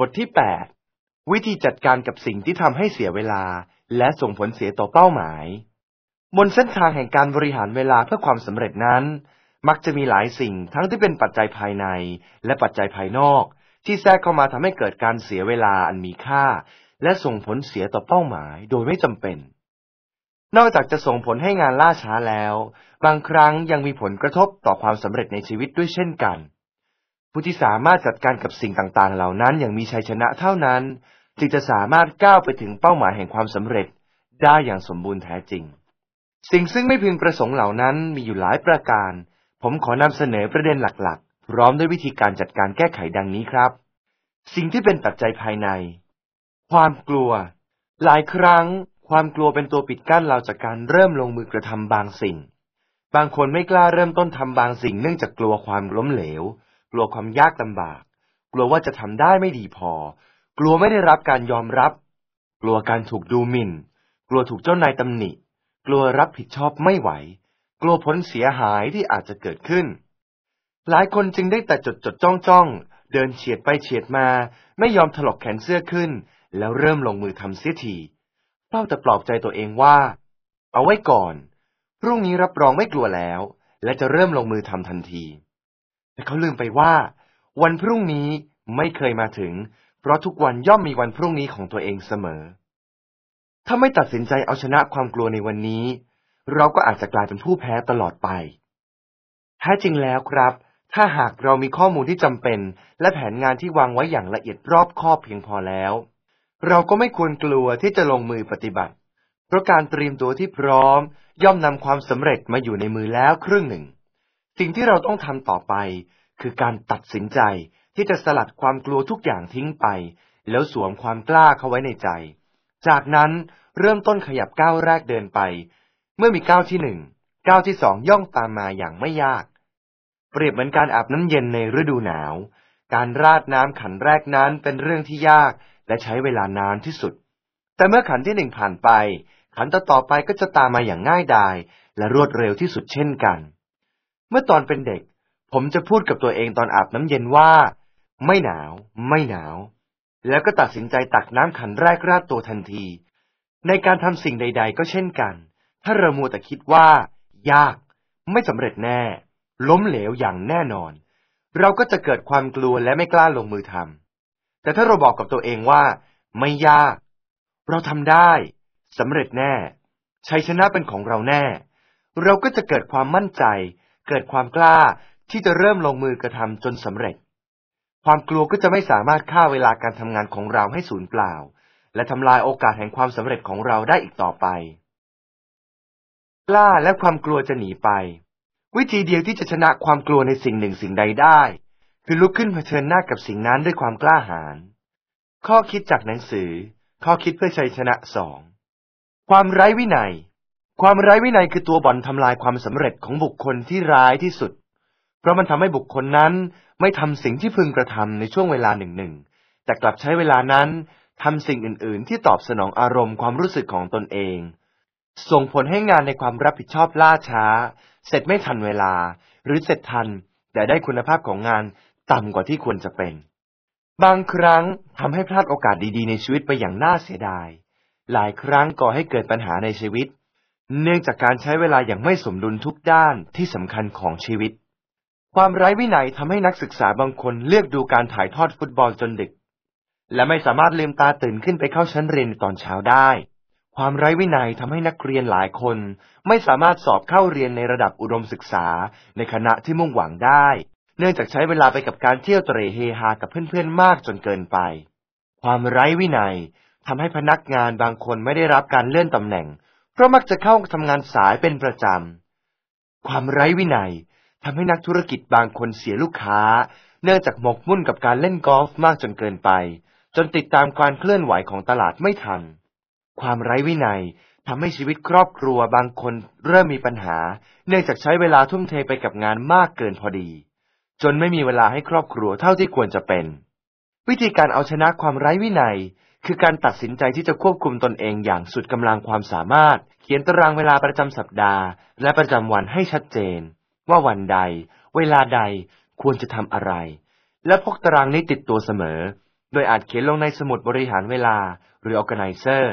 บทที่ 8 วิธีจัดการกับสิ่งที่ทำให้เสียเวลา และส่งผลเสียต่อเป้าหมาย บนเส้นทางแห่งการบริหารเวลาเพื่อความสำเร็จนั้น มักจะมีหลายสิ่งทั้งที่เป็นปัจจัยภายใน และปัจจัยภายนอก ที่แทรกเข้ามาทำให้เกิดการเสียเวลาอันมีค่า และส่งผลเสียต่อเป้าหมาย โดยไม่จำเป็น นอกจากจะส่งผลให้งานล่าช้าแล้ว บางครั้งยังมีผลกระทบต่อความสำเร็จในชีวิตด้วยเช่นกัน ผู้ที่สามารถจัดการกับสิ่งต่างๆ เหล่านั้นอย่างมีชัยชนะเท่านั้น จึงจะสามารถก้าวไปถึงเป้าหมายแห่งความสำเร็จได้อย่างสมบูรณ์แท้จริง สิ่งซึ่งไม่พึงประสงค์เหล่านั้นมีอยู่หลายประการ ผมขอนำเสนอประเด็นหลักๆ พร้อมด้วยวิธีการจัดการแก้ไขดังนี้ครับ สิ่งที่เป็นปัจจัยภายใน ความกลัว หลายครั้ง ความกลัวเป็นตัวปิดกั้นเราจากการเริ่มลงมือกระทำบางสิ่ง บางคนไม่กล้าเริ่มต้นทำบางสิ่งเนื่องจากกลัวความล้มเหลว กลัวความยากลำบาก กลัวว่าจะทำได้ไม่ดีพอ กลัวไม่ได้รับการยอมรับ กลัวการถูกดูหมิ่น กลัวถูกเจ้านายตำหนิ กลัวรับผิดชอบไม่ไหว กลัวผลเสียหายที่อาจจะเกิดขึ้น หลายคนจึงได้แต่จดจดจ้องจ้องเดินเฉียดไปเฉียดมา ไม่ยอมถลกแขนเสื้อขึ้น แล้วเริ่มลงมือทำเสียทีเฝ้าแต่ปลอบใจตัวเองว่า เอาไว้ก่อน พรุ่งนี้รับรองไม่กลัวแล้ว และจะเริ่มลงมือทำทันที แต่เขาลืมไปว่า วันพรุ่งนี้ไม่เคยมาถึง เพราะทุกวันย่อมมีวันพรุ่งนี้ของตัวเองเสมอ ถ้าไม่ตัดสินใจเอาชนะความกลัวในวันนี้ เราก็อาจจะกลายเป็นผู้แพ้ตลอดไปแท้จริงแล้วครับ ถ้าหากเรามีข้อมูลที่จำเป็น และแผนงานที่วางไว้อย่างละเอียดรอบคอบเพียงพอแล้ว เราก็ไม่ควรกลัวที่จะลงมือปฏิบัติ เพราะการเตรียมตัวที่พร้อม ย่อมนำความสำเร็จมาอยู่ในมือแล้วครึ่งหนึ่ง สิ่งที่เราต้องทำต่อไป คือการตัดสินใจที่จะสลัดความกลัวทุกอย่างทิ้งไป แล้วสวมความกล้าเข้าไว้ในใจ จากนั้นเริ่มต้นขยับก้าวแรกเดินไป เมื่อมีก้าวที่หนึ่งก้าวที่สองย่องตามมาอย่างไม่ยาก เปรียบเหมือนการอาบน้ำเย็นในฤดูหนาว การราดน้ำขันแรกนั้นเป็นเรื่องที่ยากและใช้เวลานานที่สุด แต่เมื่อขันที่หนึ่งผ่านไป ขันต่อไปก็จะตามมาอย่างง่ายดายและรวดเร็วที่สุดเช่นกัน เมื่อตอนเป็นเด็ก ผมจะพูดกับตัวเองตอนอาบน้ำเย็นว่า ไม่หนาว ไม่หนาว แล้วก็ตัดสินใจตักน้ำขันแรกราดตัวทันที ในการทำสิ่งใด ๆ ก็เช่นกัน ถ้าเรามัวแต่คิดว่า ยาก ไม่สำเร็จแน่ ล้มเหลวอย่างแน่นอน เราก็จะเกิดความกลัวและไม่กล้าลงมือทำแต่ถ้าเราบอกกับตัวเองว่า ไม่ยาก เราทำได้สำเร็จแน่ชัยชนะเป็นของเราแน่ เราก็จะเกิดความมั่นใจ เกิดความกล้าที่จะเริ่มลงมือกระทำจนสำเร็จ ความกลัวก็จะไม่สามารถฆ่าเวลาการทำงานของเราให้สูญเปล่า และทำลายโอกาสแห่งความสำเร็จของเราได้อีกต่อไป กล้าและความกลัวจะหนีไป วิธีเดียวที่จะชนะความกลัวในสิ่งหนึ่งสิ่งใดได้ คือลุกขึ้นเผชิญหน้ากับสิ่งนั้นด้วยความกล้าหาญข้อคิดจากหนังสือ ข้อคิดเพื่อชัยชนะสองความไร้วินัย ความไร้วินัยคือตัวบ่อนทำลายความสำเร็จของบุคคลที่ร้ายที่สุด เพราะมันทำให้บุคคลนั้นไม่ทำสิ่งที่พึงกระทำในช่วงเวลาหนึ่งหนึ่งแต่กลับใช้เวลานั้นทำสิ่งอื่น ๆ ที่ตอบสนองอารมณ์ความรู้สึกของตนเอง ส่งผลให้งานในความรับผิดชอบล่าช้า เสร็จไม่ทันเวลา หรือเสร็จทัน แต่ได้คุณภาพของงานต่ำกว่าที่ควรจะเป็น บางครั้งทำให้พลาดโอกาสดี ๆ ในชีวิตไปอย่างน่าเสียดาย หลายครั้งก่อให้เกิดปัญหาในชีวิต เนื่องจากการใช้เวลาอย่างไม่สมดุลทุกด้านที่สำคัญของชีวิต ความไร้วินัยทำให้นักศึกษาบางคนเลือกดูการถ่ายทอดฟุตบอลจนดึก และไม่สามารถลืมตาตื่นขึ้นไปเข้าชั้นเรียนตอนเช้าได้ ความไร้วินัยทำให้นักเรียนหลายคน ไม่สามารถสอบเข้าเรียนในระดับอุดมศึกษาในคณะที่มุ่งหวังได้ เนื่องจากใช้เวลาไปกับการเที่ยวเตร่เฮฮากับเพื่อนๆมากจนเกินไป ความไร้วินัยทำให้พนักงานบางคนไม่ได้รับการเลื่อนตำแหน่ง เพราะมักจะเข้าทำงานสายเป็นประจำ ความไร้วินัยทำให้นักธุรกิจบางคนเสียลูกค้า เนื่องจากหมกมุ่นกับการเล่นกอล์ฟมากจนเกินไป จนติดตามการเคลื่อนไหวของตลาดไม่ทัน ความไร้วินัยทำให้ชีวิตครอบครัวบางคนเริ่มมีปัญหา เนื่องจากใช้เวลาทุ่มเทไปกับงานมากเกินพอดี จนไม่มีเวลาให้ครอบครัวเท่าที่ควรจะเป็น วิธีการเอาชนะความไร้วินัย คือการตัดสินใจที่จะควบคุมตนเองอย่างสุดกำลังความสามารถ เขียนตารางเวลาประจำสัปดาห์ และประจำวันให้ชัดเจน ว่าวันใด เวลาใดควรจะทำอะไร และพกตารางนี้ติดตัวเสมอ โดยอาจเขียนลงในสมุดบริหารเวลาหรือ organizer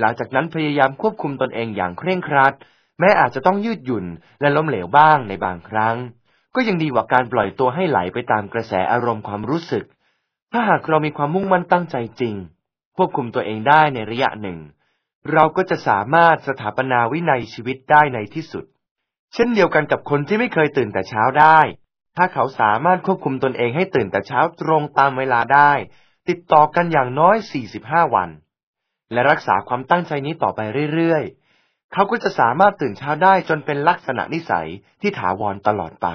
หลังจากนั้นพยายามควบคุมตนเองอย่างเคร่งครัด แม้อาจจะต้องยืดหยุ่นและล้มเหลวบ้างในบางครั้ง ก็ยังดีกว่าการปล่อยตัวให้ไหลไปตามกระแสอารมณ์ความรู้สึก ถ้าหากเรามีความมุ่งมั่นตั้งใจจริง ควบคุมตัวเองได้ในระยะหนึ่ง เราก็จะสามารถสถาปนาวินัยชีวิตได้ในที่สุด เช่นเดียวกันกับคนที่ไม่เคยตื่นแต่เช้าได้ ถ้าเขาสามารถควบคุมตนเองให้ตื่นแต่เช้าตรงตามเวลาได้ ติดต่อกันอย่างน้อย 45 วัน และรักษาความตั้งใจนี้ต่อไปเรื่อยๆ เขาก็จะสามารถตื่นเช้าได้จนเป็นลักษณะนิสัยที่ถาวรตลอดไป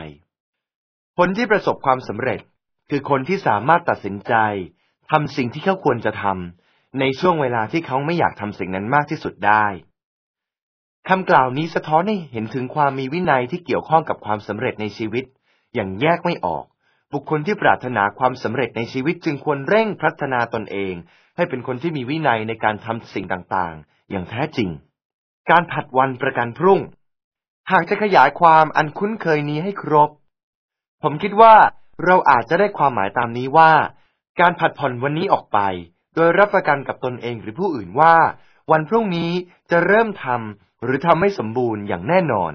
คนที่ประสบความสำเร็จคือคนที่สามารถตัดสินใจทำสิ่งที่เขาควรจะทำ ในช่วงเวลาที่เขาไม่อยากทำสิ่งนั้นมากที่สุดได้คำกล่าวนี้สะท้อนให้เห็นถึงความมีวินัยที่เกี่ยวข้องกับความสำเร็จในชีวิต อย่างแยกไม่ออก บุคคลที่ปรารถนาความสำเร็จในชีวิตจึงควรเร่งพัฒนาตนเอง ให้เป็นคนที่มีวินัยในการทำสิ่งต่างๆ อย่างแท้จริง การผัดวันประกันพรุ่ง หากจะขยายความอันคุ้นเคยนี้ให้ครบ ผมคิดว่าเราอาจจะได้ความหมายตามนี้ว่า การผัดผ่อนวันนี้ออกไป โดยรับประกันกับตนเองหรือผู้อื่นว่า วันพรุ่งนี้จะเริ่มทำหรือทำไม่สมบูรณ์อย่างแน่นอน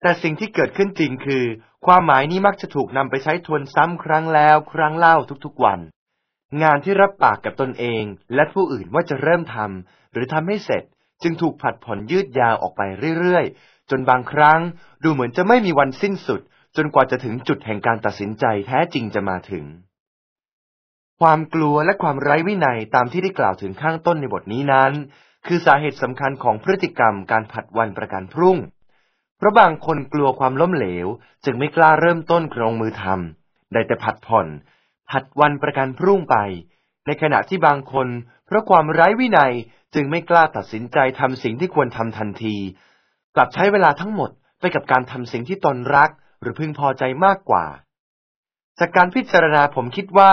แต่สิ่งที่เกิดขึ้นจริงคือ ความหมายนี้มักจะถูกนำไปใช้ทวนซ้ำครั้งแล้วครั้งเล่าทุกๆวัน งานที่รับปากกับตนเองและผู้อื่นว่าจะเริ่มทำหรือทำให้เสร็จจึงถูกผัดผ่อนยืดยาวออกไปเรื่อยๆ จนบางครั้งดูเหมือนจะไม่มีวันสิ้นสุด จนกว่าจะถึงจุดแห่งการตัดสินใจแท้จริงจะมาถึง ความกลัวและความไร้วินัยตามที่ได้กล่าวถึงข้างต้นในบทนี้นั้น คือสาเหตุสำคัญของพฤติกรรมการผัดวันประกันพรุ่ง เพราะบางคนกลัวความล้มเหลว จึงไม่กล้าเริ่มต้นลงมือทำได้แต่ผัดผ่อน ผัดวันประกันพรุ่งไป ในขณะที่บางคน เพราะความไร้วินัยจึงไม่กล้าตัดสินใจทำสิ่งที่ควรทำทันที กลับใช้เวลาทั้งหมดไปกับการทำสิ่งที่ตนรัก หรือพึงพอใจมากกว่า จากการพิจารณาผมคิดว่า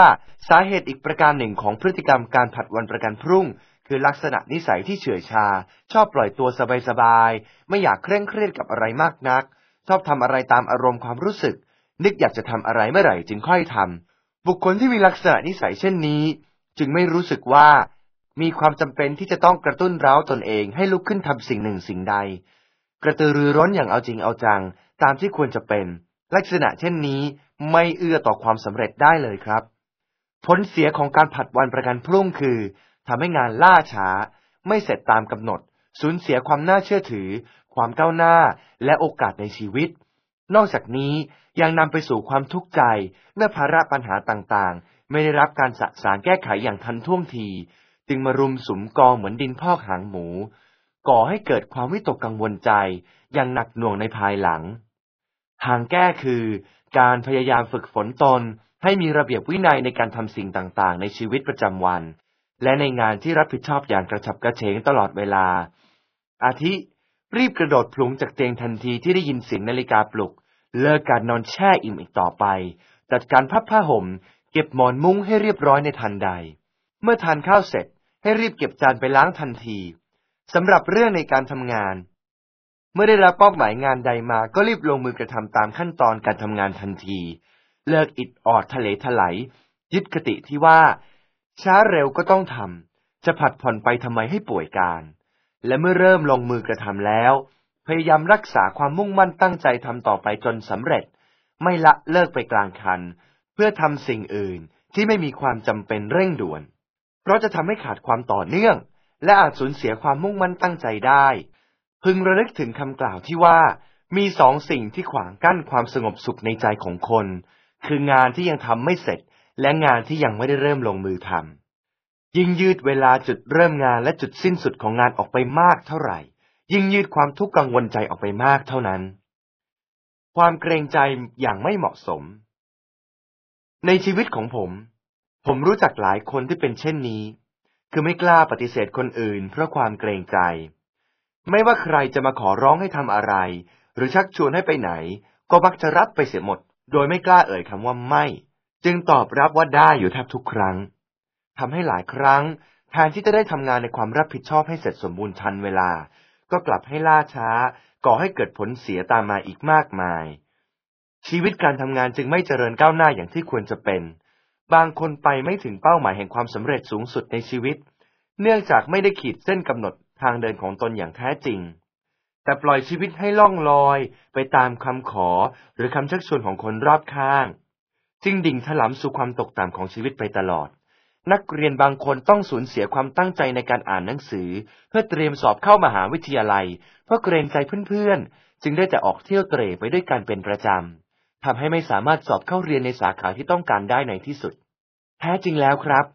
สาเหตุอีกประการหนึ่งของพฤติกรรมการผัดวันประกันพรุ่ง คือลักษณะนิสัยที่เฉื่อยชา ชอบปล่อยตัวสบายๆ ไม่อยากเคร่งเครียดกับอะไรมากนัก ชอบทำอะไรตามอารมณ์ความรู้สึก นึกอยากจะทำอะไรเมื่อไหร่จึงค่อยทำบุคคลที่มีลักษณะนิสัยเช่นนี้ จึงไม่รู้สึกว่า มีความจำเป็นที่จะต้องกระตุ้นเร้าตนเองให้ลุกขึ้นทำสิ่งหนึ่งสิ่งใด กระตือรือร้นอย่างเอาจริงเอาจัง ตามที่ควรจะเป็น ลักษณะเช่นนี้ ไม่เอื้อต่อความสำเร็จได้เลยครับ ผลเสียของการผัดวันประกันพรุ่งคือทำให้งานล่าช้า ไม่เสร็จตามกำหนด สูญเสียความน่าเชื่อถือ ความก้าวหน้า และโอกาสในชีวิต นอกจากนี้ยังนำไปสู่ความทุกข์ใจเมื่อภาระปัญหาต่างๆ ไม่ได้รับการสะสางแก้ไขอย่างทันท่วงที จึงมารุมสุมกองเหมือนดินพอกหางหมู ก่อให้เกิดความวิตกกังวลใจอย่างหนักหน่วงในภายหลัง ทางแก้คือ การพยายามฝึกฝนตน ให้มีระเบียบวินัยในการทำสิ่งต่างๆ ในชีวิตประจำวัน และในงานที่รับผิดชอบอย่างกระฉับกระเฉงตลอดเวลา อาทิ รีบกระโดดพลุงจากเตียงทันทีที่ได้ยินเสียงนาฬิกาปลุก เลิกการนอนแช่อิ่มอีกต่อไป จัดการพับผ้าห่ม เก็บหมอนมุ้งให้เรียบร้อยในทันใด เมื่อทานข้าวเสร็จให้รีบเก็บจานไปล้างทันทีสำหรับเรื่องในการทำงาน มื่อได้รับเป้าหมายงานใดมาก็รีบลงมือกระทำตามขั้นตอนการทำงานทันที เลิกอิดออดทะเลถลายยึดคติที่ว่า ช้าเร็วก็ต้องทำจะผัดผ่อนไปทำไมให้ป่วยการ และเมื่อเริ่มลงมือกระทำแล้ว พยายามรักษาความมุ่งมั่นตั้งใจทำต่อไปจนสำเร็จ ไม่ละเลิกไปกลางคัน เพื่อทำสิ่งอื่นที่ไม่มีความจำเป็นเร่งด่วน เพราะจะทำให้ขาดความต่อเนื่อง และอาจสูญเสียความมุ่งมั่นตั้งใจได้ พึงระลึกถึงคำกล่าวที่ว่า มีสองสิ่งที่ขวางกั้นความสงบสุขในใจของคน คืองานที่ยังทำไม่เสร็จ และงานที่ยังไม่ได้เริ่มลงมือทำยิ่งยืดเวลาจุดเริ่มงานและจุดสิ้นสุดของงานออกไปมากเท่าไหร่ ยิ่งยืดความทุกข์กังวลใจออกไปมากเท่านั้น ความเกรงใจอย่างไม่เหมาะสม ในชีวิตของผม ผมรู้จักหลายคนที่เป็นเช่นนี้ คือไม่กล้าปฏิเสธคนอื่น เพราะความเกรงใจ ไม่ว่าใครจะมาขอร้องให้ทำอะไร หรือชักชวนให้ไปไหน ก็มักจะรับไปเสียหมด โดยไม่กล้าเอ่ยคำว่าไม่ จึงตอบรับว่าได้อยู่แทบทุกครั้งทำให้หลายครั้งแทนที่จะได้ทำงานในความรับผิดชอบให้เสร็จสมบูรณ์ทันเวลา ก็กลับให้ล่าช้า ก่อให้เกิดผลเสียตามมาอีกมากมาย ชีวิตการทำงานจึงไม่เจริญก้าวหน้าอย่างที่ควรจะเป็น บางคนไปไม่ถึงเป้าหมายแห่งความสำเร็จสูงสุดในชีวิต เนื่องจากไม่ได้ขีดเส้นกำหนด ทางเดินของตนอย่างแท้จริง แต่ปล่อยชีวิตให้ล่องลอยไปตามคำขอหรือคำชักชวนของคนรอบข้าง จึงดิ่งถลำสู่ความตกต่ำของชีวิตไปตลอด นักเรียนบางคนต้องสูญเสียความตั้งใจในการอ่านหนังสือ เพื่อเตรียมสอบเข้ามหาวิทยาลัย เพราะเกรงใจเพื่อนๆ จึงได้แต่ออกเที่ยวเตร่ไปด้วยกันเป็นประจำทำให้ไม่สามารถสอบเข้าเรียนในสาขาที่ต้องการได้ในที่สุด แท้จริงแล้วครับ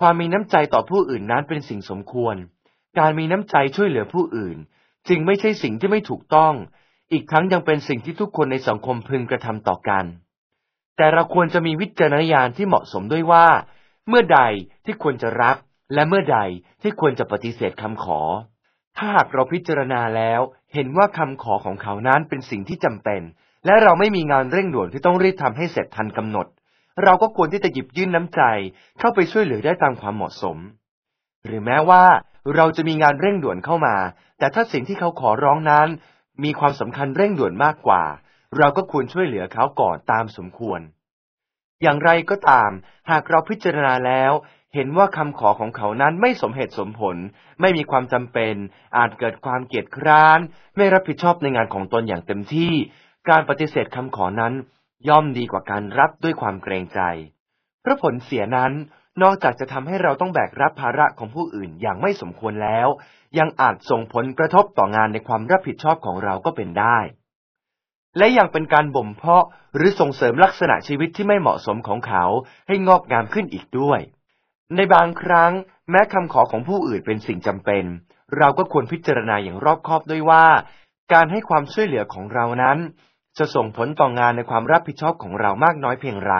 ความมีน้ำใจต่อผู้อื่นนั้นเป็นสิ่งสมควร การมีน้ำใจช่วยเหลือผู้อื่น จึงไม่ใช่สิ่งที่ไม่ถูกต้อง อีกทั้งยังเป็นสิ่งที่ทุกคนในสังคมพึงกระทำต่อกัน แต่เราควรจะมีวิจารณญาณที่เหมาะสมด้วยว่า เมื่อใดที่ควรจะรับ และเมื่อใดที่ควรจะปฏิเสธคำขอ ถ้าหากเราพิจารณาแล้วเห็นว่าคำขอของเขานั้นเป็นสิ่งที่จำเป็น และเราไม่มีงานเร่งด่วนที่ต้องรีบทำให้เสร็จทันกำหนด เราก็ควรที่จะหยิบยื่นน้ำใจเข้าไปช่วยเหลือได้ตามความเหมาะสม หรือแม้ว่า เราจะมีงานเร่งด่วนเข้ามา แต่ถ้าสิ่งที่เขาขอร้องนั้น มีความสำคัญเร่งด่วนมากกว่า เราก็ควรช่วยเหลือเขาก่อนตามสมควร อย่างไรก็ตาม หากเราพิจารณาแล้ว เห็นว่าคำขอของเขานั้นไม่สมเหตุสมผล ไม่มีความจำเป็น อาจเกิดความเกียจคร้าน ไม่รับผิดชอบในงานของตนอย่างเต็มที่ การปฏิเสธคำขอนั้น ย่อมดีกว่าการรับด้วยความเกรงใจเพราะผลเสียนั้น นอกจากจะทำให้เราต้องแบกรับภาระของผู้อื่นอย่างไม่สมควรแล้ว ยังอาจส่งผลกระทบต่องานในความรับผิดชอบของเราก็เป็นได้ และยังเป็นการบ่มเพาะหรือส่งเสริมลักษณะชีวิตที่ไม่เหมาะสมของเขาให้งอกงามขึ้นอีกด้วย ในบางครั้ง แม้คำขอของผู้อื่นเป็นสิ่งจำเป็น เราก็ควรพิจารณาอย่างรอบคอบด้วยว่า การให้ความช่วยเหลือของเรานั้น จะส่งผลต่องานในความรับผิดชอบของเรามากน้อยเพียงไร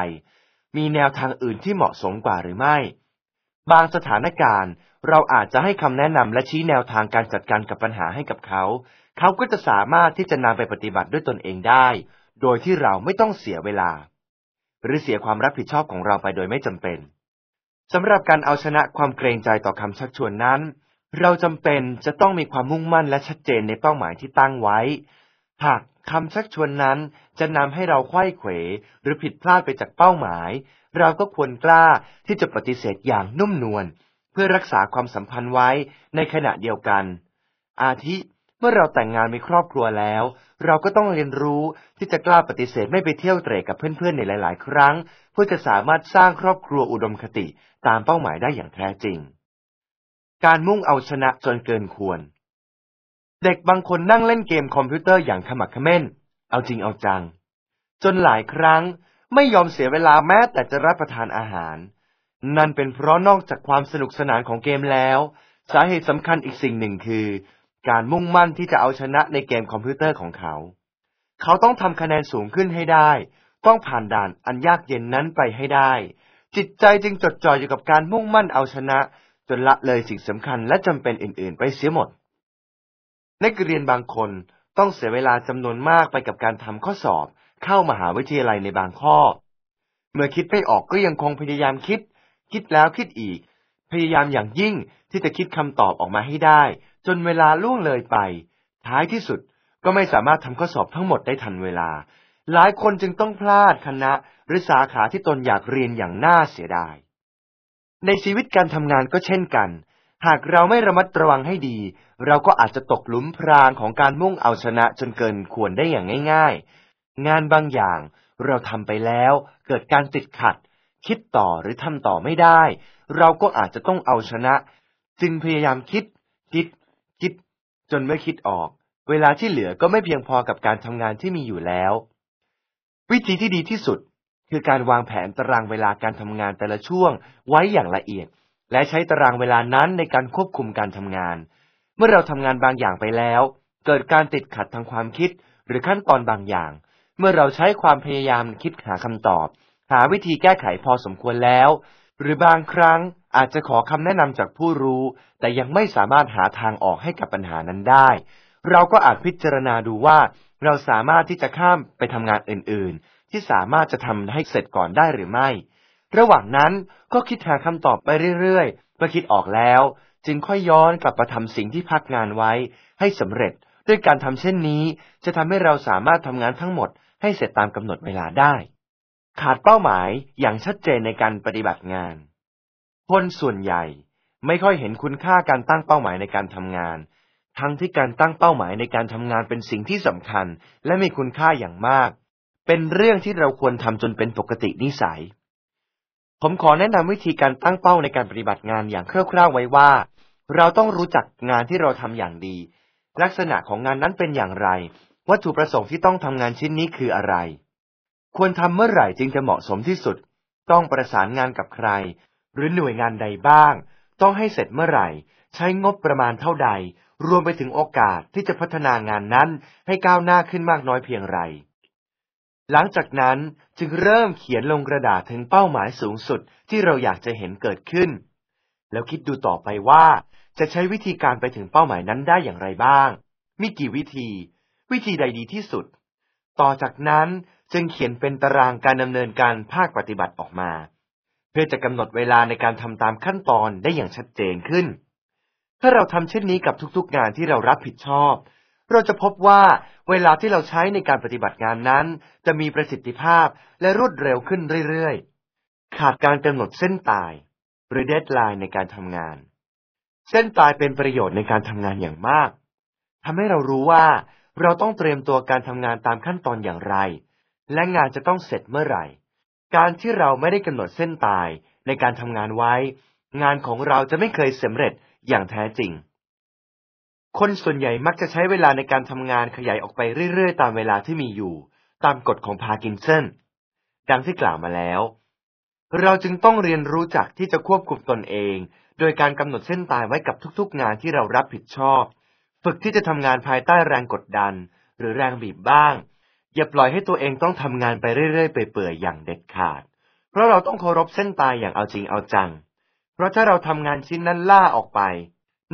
มีแนวทางอื่นที่เหมาะสมกว่าหรือไม่ บางสถานการณ์เราอาจจะให้คำแนะนำและชี้แนวทางการจัดการกับปัญหาให้กับเขา เขาก็จะสามารถที่จะนำไปปฏิบัติด้วยตนเองได้ โดยที่เราไม่ต้องเสียเวลา หรือเสียความรับผิดชอบของเราไปโดยไม่จำเป็นสำหรับการเอาชนะความเกรงใจต่อคำชักชวนนั้น เราจำเป็นจะต้องมีความมุ่งมั่นและชัดเจนในเป้าหมายที่ตั้งไว้ หากคำชักชวนนั้น จะนำให้เราคว้เขวหรือผิดพลาดไปจากเป้าหมาย เราก็ควรกล้าที่จะปฏิเสธอย่างนุ่มนวลเพื่อรักษาความสัมพันธ์ไว้ในขณะเดียวกัน อาทิ เมื่อเราแต่งงานมีครอบครัวแล้ว เราก็ต้องเรียนรู้ที่จะกล้าปฏิเสธไม่ไปเที่ยวเตร่กับเพื่อนๆในหลาย ๆ ครั้ง เพื่อจะสามารถสร้างครอบครัวอุดมคติตามเป้าหมายได้อย่างแท้จริง การมุ่งเอาชนะจนเกินควร เด็กบางคนนั่งเล่นเกมคอมพิวเตอร์อย่างขะมักเขม้น เอาจริงเอาจัง จนหลายครั้งไม่ยอมเสียเวลาแม้แต่จะรับประทานอาหาร นั่นเป็นเพราะนอกจากความสนุกสนานของเกมแล้ว สาเหตุสำคัญอีกสิ่งหนึ่งคือ การมุ่งมั่นที่จะเอาชนะในเกมคอมพิวเตอร์ของเขา เขาต้องทำคะแนนสูงขึ้นให้ได้ ต้องผ่านด่านอันยากเย็นนั้นไปให้ได้ จิตใจจึงจดจ่ออยู่กับการมุ่งมั่นเอาชนะจนละเลยสิ่งสำคัญและจำเป็นอื่น ๆ ไปเสียหมดนักเรียนบางคน ต้องเสียเวลาจำนวนมากไปกับการทำข้อสอบ เข้ามหาวิทยาลัยในบางข้อ เมื่อคิดไม่ออกก็ยังคงพยายามคิด คิดแล้วคิดอีก พยายามอย่างยิ่งที่จะคิดคำตอบออกมาให้ได้ จนเวลาล่วงเลยไป ท้ายที่สุดก็ไม่สามารถทำข้อสอบทั้งหมดได้ทันเวลา หลายคนจึงต้องพลาดคณะหรือสาขาที่ตนอยากเรียนอย่างน่าเสียดาย ในชีวิตการทำงานก็เช่นกัน หากเราไม่ระมัดระวังให้ดี เราก็อาจจะตกหลุมพรางของการมุ่งเอาชนะจนเกินควรได้อย่างง่าย ๆ งานบางอย่างเราทำไปแล้ว เกิดการติดขัด คิดต่อหรือทำต่อไม่ได้ เราก็อาจจะต้องเอาชนะ จึงพยายามคิด คิด คิด จนเมื่อคิดออก เวลาที่เหลือก็ไม่เพียงพอกับการทำงานที่มีอยู่แล้ว วิธีที่ดีที่สุดคือการวางแผนตารางเวลาการทำงานแต่ละช่วงไว้อย่างละเอียด และใช้ตารางเวลานั้นในการควบคุมการทำงาน เมื่อเราทำงานบางอย่างไปแล้ว เกิดการติดขัดทางความคิดหรือขั้นตอนบางอย่าง เมื่อเราใช้ความพยายามคิดหาคำตอบ หาวิธีแก้ไขพอสมควรแล้ว หรือบางครั้งอาจจะขอคำแนะนำจากผู้รู้ แต่ยังไม่สามารถหาทางออกให้กับปัญหานั้นได้ เราก็อาจพิจารณาดูว่า เราสามารถที่จะข้ามไปทำงานอื่น ๆ ที่สามารถจะทำให้เสร็จก่อนได้หรือไม่ ระหว่างนั้นก็คิดหาคำตอบไปเรื่อยๆ เมื่อคิดออกแล้ว จึงค่อยย้อนกลับมาทำสิ่งที่พักงานไว้ ให้สำเร็จด้วยการทำเช่นนี้ จะทำให้เราสามารถทำงานทั้งหมด ให้เสร็จตามกำหนดเวลาได้ ขาดเป้าหมายอย่างชัดเจนในการปฏิบัติงาน คนส่วนใหญ่ไม่ค่อยเห็นคุณค่าการตั้งเป้าหมายในการทำงาน ทั้งที่การตั้งเป้าหมายในการทำงานเป็นสิ่งที่สำคัญ และมีคุณค่าอย่างมาก เป็นเรื่องที่เราควรทำจนเป็นปกตินิสัย ผมขอแนะนำวิธีการตั้งเป้าในการปฏิบัติงานอย่างคร่าวๆไว้ว่า เราต้องรู้จักงานที่เราทำอย่างดี ลักษณะของงานนั้นเป็นอย่างไร วัตถุประสงค์ที่ต้องทำงานชิ้นนี้คืออะไร ควรทำเมื่อไหร่จึงจะเหมาะสมที่สุด ต้องประสานงานกับใคร หรือหน่วยงานใดบ้าง ต้องให้เสร็จเมื่อไหร่ ใช้งบประมาณเท่าใด รวมไปถึงโอกาสที่จะพัฒนางานนั้นให้ก้าวหน้าขึ้นมากน้อยเพียงไร หลังจากนั้นจึงเริ่มเขียนลงกระดาษถึงเป้าหมายสูงสุดที่เราอยากจะเห็นเกิดขึ้น แล้วคิดดูต่อไปว่า จะใช้วิธีการไปถึงเป้าหมายนั้นได้อย่างไรบ้าง มีกี่วิธี วิธีใดดีที่สุด ต่อจากนั้นจึงเขียนเป็นตารางการดำเนินการภาคปฏิบัติออกมา เพื่อจะกำหนดเวลาในการทำตามขั้นตอนได้อย่างชัดเจนขึ้น ถ้าเราทำเช่นนี้กับทุกๆงานที่เรารับผิดชอบ เราจะพบว่าเวลาที่เราใช้ในการปฏิบัติงานนั้น จะมีประสิทธิภาพและรวดเร็วขึ้นเรื่อยๆ ขาดการกำหนดเส้นตาย หรือเดทไลน์ในการทำงาน เส้นตายเป็นประโยชน์ในการทำงานอย่างมากทำให้เรารู้ว่าเราต้องเตรียมตัวการทำงานตามขั้นตอนอย่างไร และงานจะต้องเสร็จเมื่อไหร่ การที่เราไม่ได้กำหนดเส้นตายในการทำงานไว้ งานของเราจะไม่เคยสำเร็จอย่างแท้จริง คนส่วนใหญ่มักจะใช้เวลาในการทำงานขยายออกไปเรื่อยๆ ตามเวลาที่มีอยู่ ตามกฎของพาร์กินสันดังที่กล่าวมาแล้ว เราจึงต้องเรียนรู้จักที่จะควบคุมตนเอง โดยการกำหนดเส้นตายไว้กับทุกๆ งานที่เรารับผิดชอบ ฝึกที่จะทำงานภายใต้แรงกดดัน หรือแรงบีบบ้าง อย่าปล่อยให้ตัวเองต้องทำงานไปเรื่อยๆไปเปื่อยอย่างเด็ดขาด เพราะเราต้องเคารพเส้นตายอย่างเอาจริงเอาจัง เพราะถ้าเราทำงานชิ้นนั้นล่าออกไป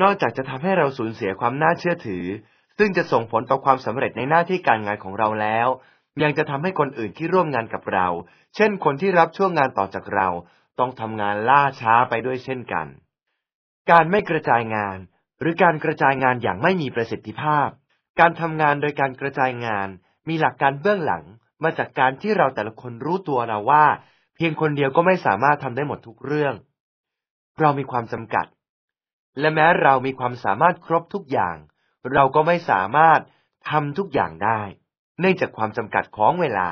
นอกจากจะทำให้เราสูญเสียความน่าเชื่อถือ ซึ่งจะส่งผลต่อความสำเร็จในหน้าที่การงานของเราแล้ว ยังจะทำให้คนอื่นที่ร่วมงานกับเรา เช่นคนที่รับช่วงงานต่อจากเรา ต้องทำงานล่าช้าไปด้วยเช่นกัน การไม่กระจายงาน หรือการกระจายงานอย่างไม่มีประสิทธิภาพ การทำงานโดยการกระจายงาน มีหลักการเบื้องหลังมาจากการที่เราแต่ละคนรู้ตัวเราว่า เพียงคนเดียวก็ไม่สามารถทำได้หมดทุกเรื่อง เรามีความจำกัด และแม้เรามีความสามารถครบทุกอย่าง เราก็ไม่สามารถทำทุกอย่างได้ เนื่องจากความจำกัดของเวลา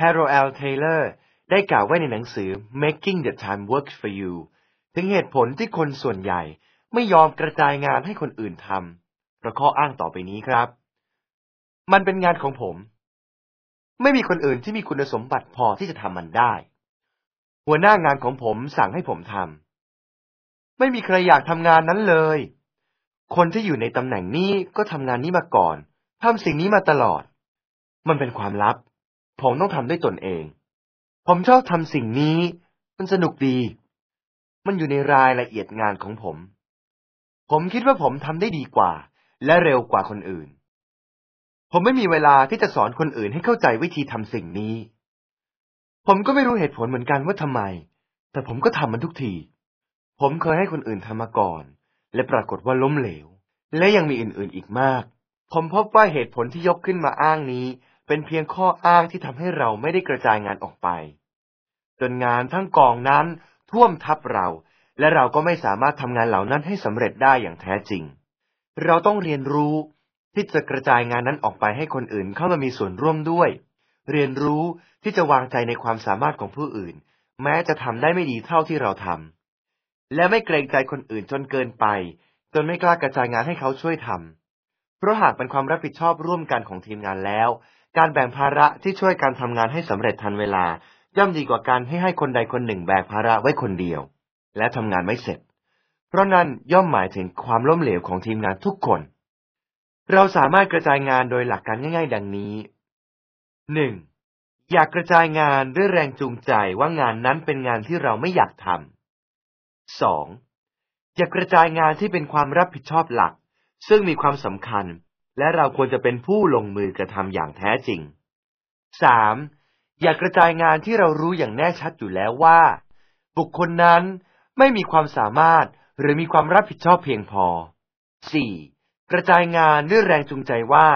Harold L. Taylor ได้กล่าวไว้ในหนังสือ Making the Time Work for You ถึงเหตุผลที่คนส่วนใหญ่ไม่ยอมกระจายงานให้คนอื่นทำเราะข้ออ้างต่อไปนี้ครับ มันเป็นงานของผม ไม่มีคนอื่นที่มีคุณสมบัติพอที่จะทำมันได้ หัวหน้างานของผมสั่งให้ผมทำ ไม่มีใครอยากทำงานนั้นเลย คนที่อยู่ในตำแหน่งนี้ก็ทำงานนี้มาก่อน ทำสิ่งนี้มาตลอด มันเป็นความลับ ผมต้องทำด้วยตนเอง ผมชอบทำสิ่งนี้ มันสนุกดี มันอยู่ในรายละเอียดงานของผม ผมคิดว่าผมทำได้ดีกว่า และเร็วกว่าคนอื่น ผมไม่มีเวลาที่จะสอนคนอื่นให้เข้าใจวิธีทำสิ่งนี้ ผมก็ไม่รู้เหตุผลเหมือนกันว่าทำไม แต่ผมก็ทำมันทุกที ผมเคยให้คนอื่นทำมาก่อน และปรากฏว่าล้มเหลว และยังมีอื่นๆอีกมาก ผมพบว่าเหตุผลที่ยกขึ้นมาอ้างนี้ เป็นเพียงข้ออ้างที่ทำให้เราไม่ได้กระจายงานออกไป จนงานทั้งกองนั้นท่วมทับเรา และเราก็ไม่สามารถทำงานเหล่านั้นให้สำเร็จได้อย่างแท้จริง เราต้องเรียนรู้ที่จะกระจายงานนั้นออกไปให้คนอื่นเข้ามามีส่วนร่วมด้วย เรียนรู้ที่จะวางใจในความสามารถของผู้อื่น แม้จะทำได้ไม่ดีเท่าที่เราทำ และไม่เกรงใจคนอื่นจนเกินไป จนไม่กล้ากระจายงานให้เขาช่วยทำ เพราะหากเป็นความรับผิดชอบร่วมกันของทีมงานแล้ว การแบ่งภาระที่ช่วยการทำงานให้สำเร็จทันเวลา ย่อมดีกว่าการให้ให้คนใดคนหนึ่งแบกภาระไว้คนเดียว และทำงานไม่เสร็จ เพราะนั่นย่อมหมายถึงความล้มเหลวของทีมงานทุกคน เราสามารถกระจายงานโดยหลักการง่าย ๆ ดังนี้หนึ่งอยากกระจายงานด้วยแรงจูงใจว่างานนั้นเป็นงานที่เราไม่อยากทำ สองอยากระจายงานที่เป็นความรับผิดชอบหลัก ซึ่งมีความสำคัญ และเราควรจะเป็นผู้ลงมือกระทำอย่างแท้จริงสามอย่ากระจายงานที่เรารู้อย่างแน่ชัดอยู่แล้วว่า บุคคลนั้นไม่มีความสามารถหรือมีความรับผิดชอบเพียงพอสี่กระจายงานด้วยแรงจูงใจว่า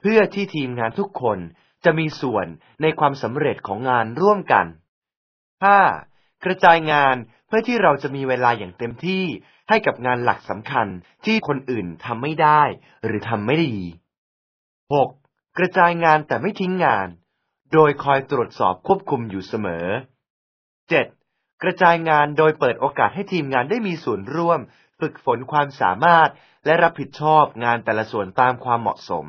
เพื่อที่ทีมงานทุกคนจะมีส่วนในความสำเร็จของงานร่วมกัน 5. กระจายงาน พื่อที่เราจะมีเวลาอย่างเต็มที่ให้กับงานหลักสำคัญที่คนอื่นทำไม่ได้ หรือทำไม่ดี 6. กระจายงานแต่ไม่ทิ้งงาน โดยคอยตรวจสอบควบคุมอยู่เสมอ 7. กระจายงานโดยเปิดโอกาสให้ทีมงานได้มีส่วนร่วม ฝึกฝนความสามารถและรับผิดชอบงานแต่ละส่วนตามความเหมาะสม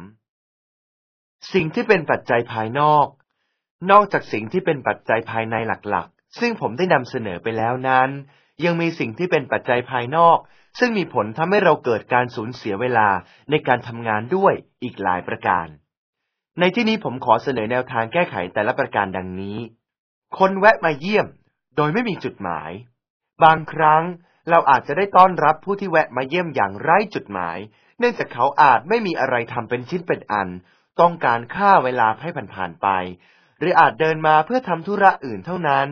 สิ่งที่เป็นปัจจัยภายนอก นอกจากสิ่งที่เป็นปัจจัยภายในหลักๆ ซึ่งผมได้นำเสนอไปแล้วนั้น ยังมีสิ่งที่เป็นปัจจัยภายนอก ซึ่งมีผลทำให้เราเกิดการสูญเสียเวลาในการทำงานด้วยอีกหลายประการ ในที่นี้ผมขอเสนอแนวทางแก้ไขแต่ละประการดังนี้ คนแวะมาเยี่ยม โดยไม่มีจุดหมาย บางครั้งเราอาจจะได้ต้อนรับผู้ที่แวะมาเยี่ยมอย่างไร้จุดหมาย เนื่องจากเขาอาจไม่มีอะไรทำเป็นชิ้นเป็นอัน ต้องการฆ่าเวลาให้ผ่านๆไป หรืออาจเดินมาเพื่อทำธุระอื่นเท่านั้น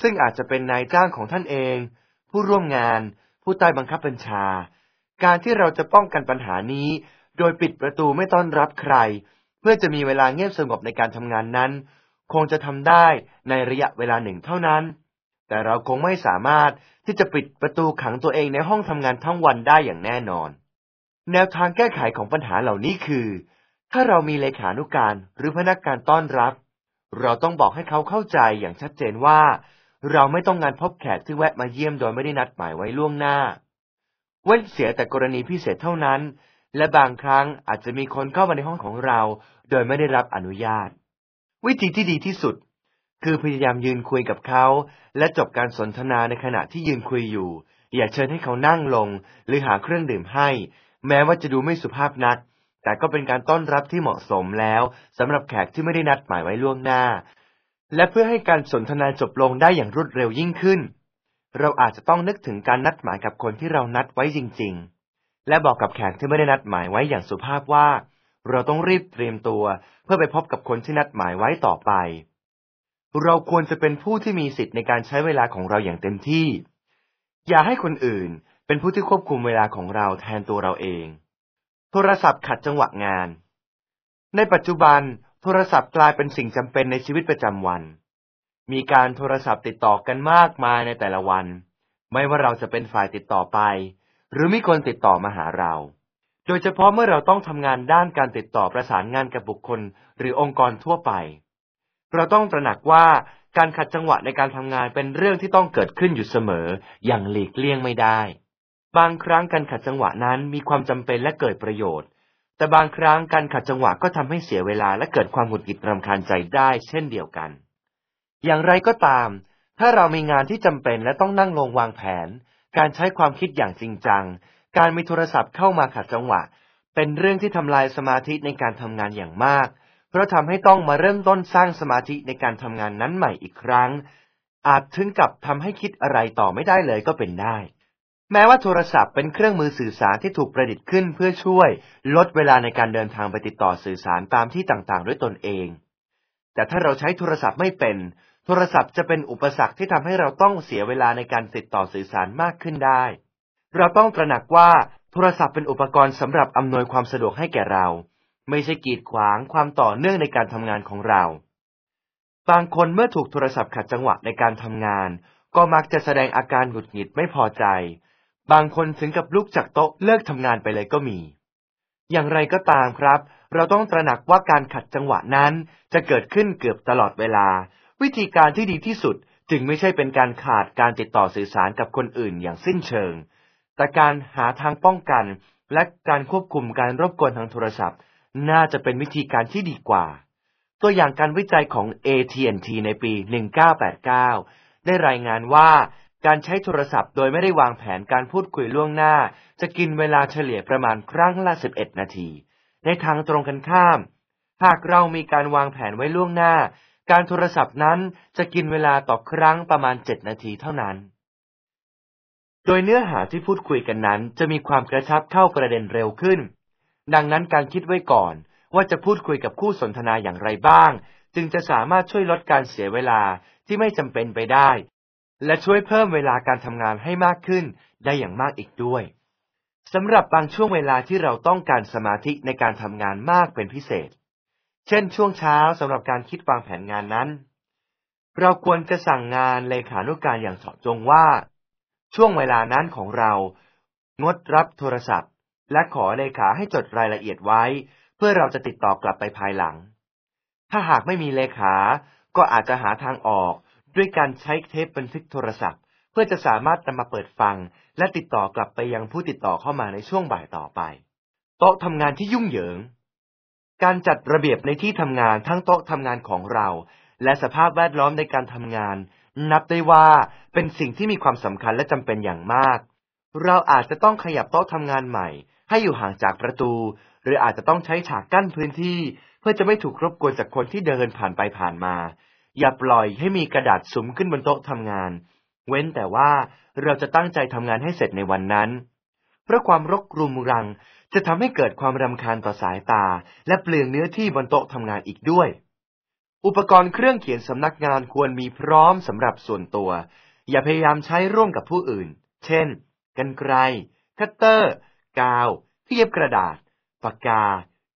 ซึ่งอาจจะเป็นนายจ้างของท่านเอง ผู้ร่วมงาน ผู้ใต้บังคับบัญชา การที่เราจะป้องกันปัญหานี้ โดยปิดประตูไม่ต้อนรับใคร เพื่อจะมีเวลาเงียบสงบในการทำงานนั้น คงจะทำได้ในระยะเวลาหนึ่งเท่านั้น แต่เราคงไม่สามารถที่จะปิดประตูขังตัวเองในห้องทำงานทั้งวันได้อย่างแน่นอน แนวทางแก้ไขของปัญหาเหล่านี้คือ ถ้าเรามีเลขานุการหรือพนักงานต้อนรับ เราต้องบอกให้เขาเข้าใจอย่างชัดเจนว่า เราไม่ต้องงานพบแขกที่แวะมาเยี่ยมโดยไม่ได้นัดหมายไว้ล่วงหน้า เว้นเสียแต่กรณีพิเศษเท่านั้น และบางครั้งอาจจะมีคนเข้ามาในห้องของเรา โดยไม่ได้รับอนุญาต วิธีที่ดีที่สุด คือพยายามยืนคุยกับเขา และจบการสนทนาในขณะที่ยืนคุยอยู่ อย่าเชิญให้เขานั่งลง หรือหาเครื่องดื่มให้ แม้ว่าจะดูไม่สุภาพนัก แต่ก็เป็นการต้อนรับที่เหมาะสมแล้วสำหรับแขกที่ไม่ได้นัดหมายไว้ล่วงหน้า และเพื่อให้การสนทนาจบลงได้อย่างรวดเร็วยิ่งขึ้น เราอาจจะต้องนึกถึงการนัดหมายกับคนที่เรานัดไว้จริง ๆ และบอกกับแขกที่ไม่ได้นัดหมายไว้อย่างสุภาพว่า เราต้องรีบเตรียมตัว เพื่อไปพบกับคนที่นัดหมายไว้ต่อไป เราควรจะเป็นผู้ที่มีสิทธิ์ในการใช้เวลาของเราอย่างเต็มที่ อย่าให้คนอื่นเป็นผู้ที่ควบคุมเวลาของเราแทนตัวเราเอง โทรศัพท์ขัดจังหวะงาน ในปัจจุบัน โทรศัพท์กลายเป็นสิ่งจำเป็นในชีวิตประจำวัน มีการโทรศัพท์ติดต่อกันมากมายในแต่ละวัน ไม่ว่าเราจะเป็นฝ่ายติดต่อไป หรือมีคนติดต่อมาหาเรา โดยเฉพาะเมื่อเราต้องทำงานด้านการติดต่อประสานงานกับบุคคล หรือองค์กรทั่วไป เราต้องตระหนักว่าการขัดจังหวะในการทำงานเป็นเรื่องที่ต้องเกิดขึ้นอยู่เสมอ อย่างหลีกเลี่ยงไม่ได้ บางครั้งการขัดจังหวะนั้นมีความจำเป็นและเกิดประโยชน์ แต่บางครั้งการขัดจังหวะก็ทำให้เสียเวลาและเกิดความหงุดหงิดรำคาญใจได้เช่นเดียวกัน อย่างไรก็ตาม ถ้าเรามีงานที่จำเป็นและต้องนั่งลงวางแผน การใช้ความคิดอย่างจริงจัง การมีโทรศัพท์เข้ามาขัดจังหวะ เป็นเรื่องที่ทำลายสมาธิในการทำงานอย่างมาก เพราะทำให้ต้องมาเริ่มต้นสร้างสมาธิในการทำงานนั้นใหม่อีกครั้ง อาจถึงกับทำให้คิดอะไรต่อไม่ได้เลยก็เป็นได้ แม้ว่าโทรศัพท์เป็นเครื่องมือสื่อสารที่ถูกประดิษฐ์ขึ้นเพื่อช่วย ลดเวลาในการเดินทางไปติดต่อสื่อสารตามที่ต่างๆ ด้วยตนเอง แต่ถ้าเราใช้โทรศัพท์ไม่เป็น โทรศัพท์จะเป็นอุปสรรคที่ทำให้เราต้องเสียเวลาในการติดต่อสื่อสารมากขึ้นได้ เราต้องตระหนักว่าโทรศัพท์เป็นอุปกรณ์สำหรับอำนวยความสะดวกให้แก่เรา ไม่ใช่กีดขวางความต่อเนื่องในการทำงานของเรา บางคนเมื่อถูกโทรศัพท์ขัดจังหวะในการทำงาน ก็มักจะแสดงอาการหงุดหงิดไม่พอใจ บางคนถึงกับลุกจากโต๊ะเลิกทำงานไปเลยก็มี อย่างไรก็ตามครับ เราต้องตระหนักว่าการขัดจังหวะนั้นจะเกิดขึ้นเกือบตลอดเวลา วิธีการที่ดีที่สุดจึงไม่ใช่เป็นการขาดการติดต่อสื่อสารกับคนอื่นอย่างสิ้นเชิง แต่การหาทางป้องกัน และการควบคุมการรบกวนทางโทรศัพท์ น่าจะเป็นวิธีการที่ดีกว่า ตัวอย่างการวิจัยของ AT&T ในปี 1989 ได้รายงานว่า การใช้โทรศัพท์โดยไม่ได้วางแผนการพูดคุยล่วงหน้า จะกินเวลาเฉลี่ยประมาณครั้งละ 11 นาที ในทางตรงกันข้าม หากเรามีการวางแผนไว้ล่วงหน้า การโทรศัพท์นั้นจะกินเวลาต่อครั้งประมาณ 7 นาทีเท่านั้น โดยเนื้อหาที่พูดคุยกันนั้น จะมีความกระชับเข้าประเด็นเร็วขึ้น ดังนั้นการคิดไว้ก่อนว่าจะพูดคุยกับคู่สนทนาอย่างไรบ้าง จึงจะสามารถช่วยลดการเสียเวลาที่ไม่จำเป็นไปได้ และช่วยเพิ่มเวลาการทำงานให้มากขึ้นได้อย่างมากอีกด้วยสำหรับบางช่วงเวลาที่เราต้องการสมาธิในการทำงานมากเป็นพิเศษ เช่น ช่วงเช้าสำหรับการคิดวางแผนงานนั้น เราควรจะสั่งงานเลขานุการอย่างเจาะจงว่า ช่วงเวลานั้นของเรา งดรับโทรศัพท์ และขอเลขาให้จดรายละเอียดไว้ เพื่อเราจะติดต่อกลับไปภายหลัง ถ้าหากไม่มีเลขา ก็อาจจะหาทางออก ด้วยการใช้เทปบันทึกโทรศัพท์ เพื่อจะสามารถนำมาเปิดฟัง และติดต่อกลับไปยังผู้ติดต่อเข้ามาในช่วงบ่ายต่อไป โต๊ะทำงานที่ยุ่งเหยิง การจัดระเบียบในที่ทำงานทั้งโต๊ะทำงานของเรา และสภาพแวดล้อมในการทำงาน นับได้ว่าเป็นสิ่งที่มีความสำคัญและจำเป็นอย่างมาก เราอาจจะต้องขยับโต๊ะทำงานใหม่ ให้อยู่ห่างจากประตู หรืออาจจะต้องใช้ฉากกั้นพื้นที่ เพื่อจะไม่ถูกรบกวนจากคนที่เดินผ่านไปผ่านมา อย่าปล่อยให้มีกระดาษสุมขึ้นบนโต๊ะทำงาน เว้นแต่ว่าเราจะตั้งใจทำงานให้เสร็จในวันนั้น เพราะความรกรุมรังจะทำให้เกิดความรำคาญต่อสายตา และเปลืองเนื้อที่บนโต๊ะทำงานอีกด้วย อุปกรณ์เครื่องเขียนสำนักงานควรมีพร้อมสำหรับส่วนตัว อย่าพยายามใช้ร่วมกับผู้อื่น เช่น กันไกร คัตเตอร์ กาวที่เย็บกระดาษ ปากกา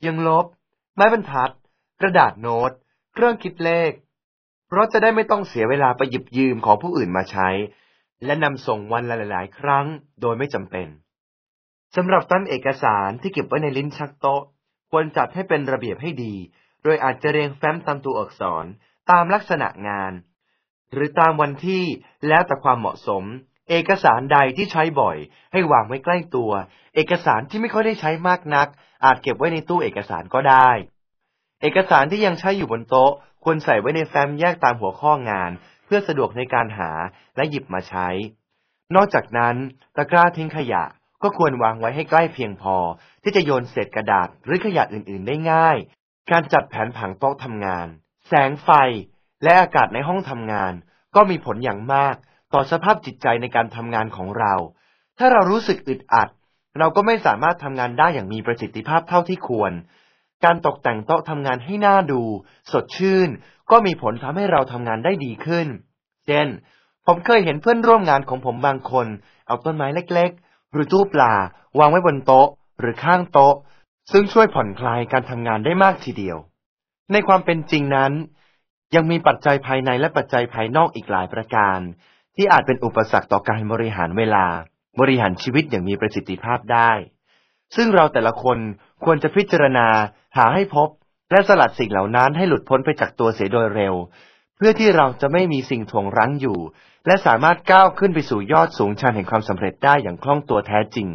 ยังลบ ไม้บรรทัด กระดาษโน้ต เครื่องคิดเลข เพราะจะได้ไม่ต้องเสียเวลาไปหยิบยืมของผู้อื่นมาใช้ และนำส่งวันละหลายๆครั้งโดยไม่จำเป็นสำหรับตั้นเอกสารที่เก็บไว้ในลิ้นชักโต๊ะ ควรจัดให้เป็นระเบียบให้ดี โดยอาจจะเรียงแฟ้มตามตัวอักษรตามลักษณะงาน หรือตามวันที่แล้วแต่ความเหมาะสม เอกสารใดที่ใช้บ่อย ให้วางไว้ใกล้ตัว เอกสารที่ไม่ค่อยได้ใช้มากนัก อาจเก็บไว้ในตู้เอกสารก็ได้ เอกสารที่ยังใช้อยู่บนโต๊ะ ควรใส่ไว้ในแฟ้มแยกตามหัวข้องาน เพื่อสะดวกในการหาและหยิบมาใช้ นอกจากนั้น ตะกร้าทิ้งขยะก็ควรวางไว้ให้ใกล้เพียงพอ ที่จะโยนเศษกระดาษหรือขยะอื่น ๆ ได้ง่าย การจัดแผนผังโต๊ะทำงาน แสงไฟ และอากาศในห้องทำงาน ก็มีผลอย่างมาก ต่อสภาพจิตใจในการทำงานของเรา ถ้าเรารู้สึกอึดอัด เราก็ไม่สามารถทำงานได้อย่างมีประสิทธิภาพเท่าที่ควร การตกแต่งโต๊ะทำงานให้น่าดู สดชื่น ก็มีผลทำให้เราทำงานได้ดีขึ้น เช่น ผมเคยเห็นเพื่อนร่วมงานของผมบางคน เอาต้นไม้เล็กๆ หรือตู้ปลาวางไว้บนโต๊ะ หรือข้างโต๊ะ ซึ่งช่วยผ่อนคลายการทำงานได้มากทีเดียว ในความเป็นจริงนั้น ยังมีปัจจัยภายในและปัจจัยภายนอกอีกหลายประการ ที่อาจเป็นอุปสรรคต่อการบริหารเวลา บริหารชีวิตอย่างมีประสิทธิภาพได้ ซึ่งเราแต่ละคน ควรจะพิจารณาหาให้พบ และสลัดสิ่งเหล่านั้นให้หลุดพ้นไปจากตัวเสียโดยเร็ว เพื่อที่เราจะไม่มีสิ่งถ่วงรั้งอยู่ และสามารถก้าวขึ้นไปสู่ยอดสูงชันแห่งความสำเร็จได้อย่างคล่องตัวแท้จริง